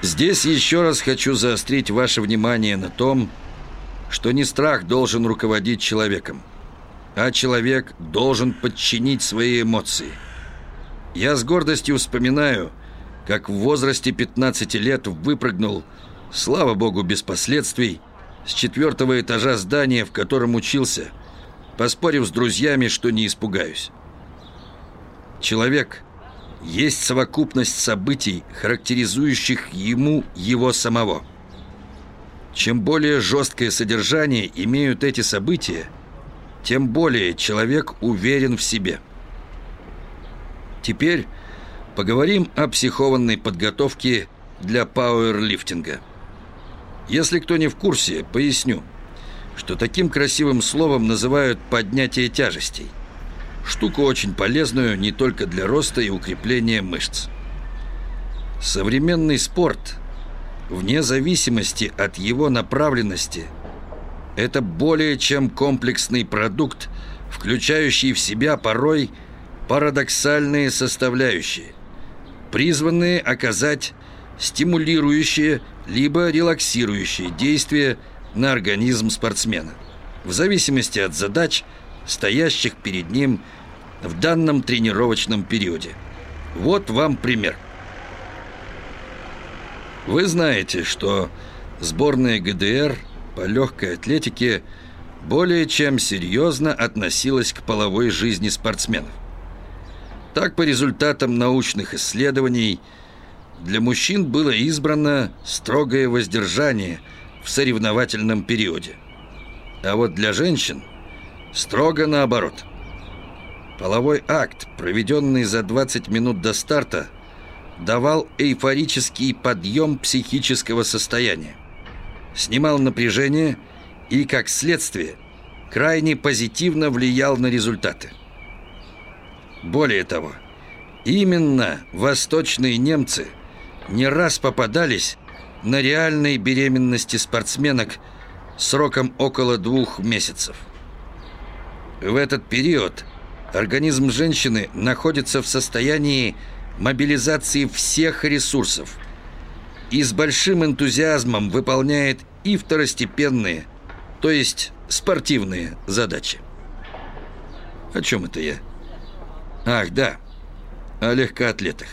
Здесь еще раз хочу заострить ваше внимание на том, что не страх должен руководить человеком, а человек должен подчинить свои эмоции. Я с гордостью вспоминаю, как в возрасте 15 лет выпрыгнул, слава богу, без последствий, с четвертого этажа здания, в котором учился, поспорив с друзьями, что не испугаюсь. Человек есть совокупность событий, характеризующих ему его самого. Чем более жесткое содержание имеют эти события, тем более человек уверен в себе. Теперь поговорим о психованной подготовке для пауэрлифтинга. Если кто не в курсе, поясню, что таким красивым словом называют поднятие тяжестей. Штуку очень полезную не только для роста и укрепления мышц. Современный спорт, вне зависимости от его направленности, это более чем комплексный продукт, включающий в себя порой парадоксальные составляющие, призванные оказать стимулирующие либо релаксирующие действия на организм спортсмена, в зависимости от задач, стоящих перед ним в данном тренировочном периоде. Вот вам пример. Вы знаете, что сборная ГДР по легкой атлетике более чем серьезно относилась к половой жизни спортсменов. Так, по результатам научных исследований, для мужчин было избрано строгое воздержание в соревновательном периоде. А вот для женщин строго наоборот – Половой акт, проведенный за 20 минут до старта, давал эйфорический подъем психического состояния, снимал напряжение и, как следствие, крайне позитивно влиял на результаты. Более того, именно восточные немцы не раз попадались на реальной беременности спортсменок сроком около двух месяцев. В этот период – Организм женщины находится в состоянии мобилизации всех ресурсов и с большим энтузиазмом выполняет и второстепенные, то есть спортивные задачи. О чем это я? Ах, да, о легкоатлетах.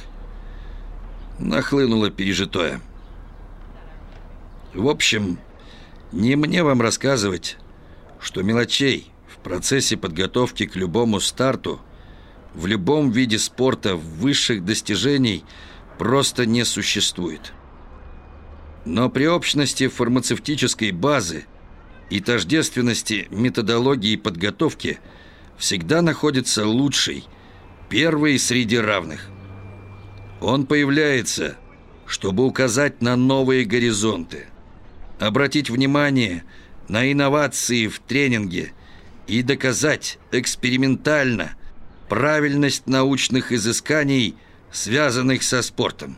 Нахлынуло пережитое. В общем, не мне вам рассказывать, что мелочей – процессе подготовки к любому старту, в любом виде спорта высших достижений просто не существует. Но при общности фармацевтической базы и тождественности методологии подготовки всегда находится лучший, первый среди равных. Он появляется, чтобы указать на новые горизонты, обратить внимание на инновации в тренинге – и доказать экспериментально правильность научных изысканий, связанных со спортом.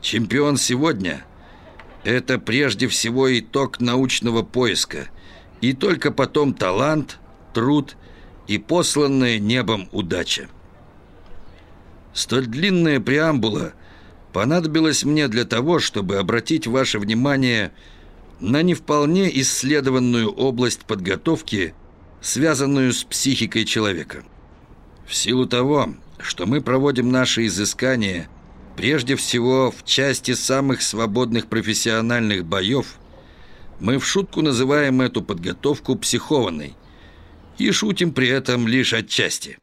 Чемпион сегодня – это прежде всего итог научного поиска, и только потом талант, труд и посланная небом удача. Столь длинная преамбула понадобилась мне для того, чтобы обратить ваше внимание на на не вполне исследованную область подготовки, связанную с психикой человека. В силу того, что мы проводим наши изыскания прежде всего в части самых свободных профессиональных боев, мы в шутку называем эту подготовку психованной и шутим при этом лишь отчасти.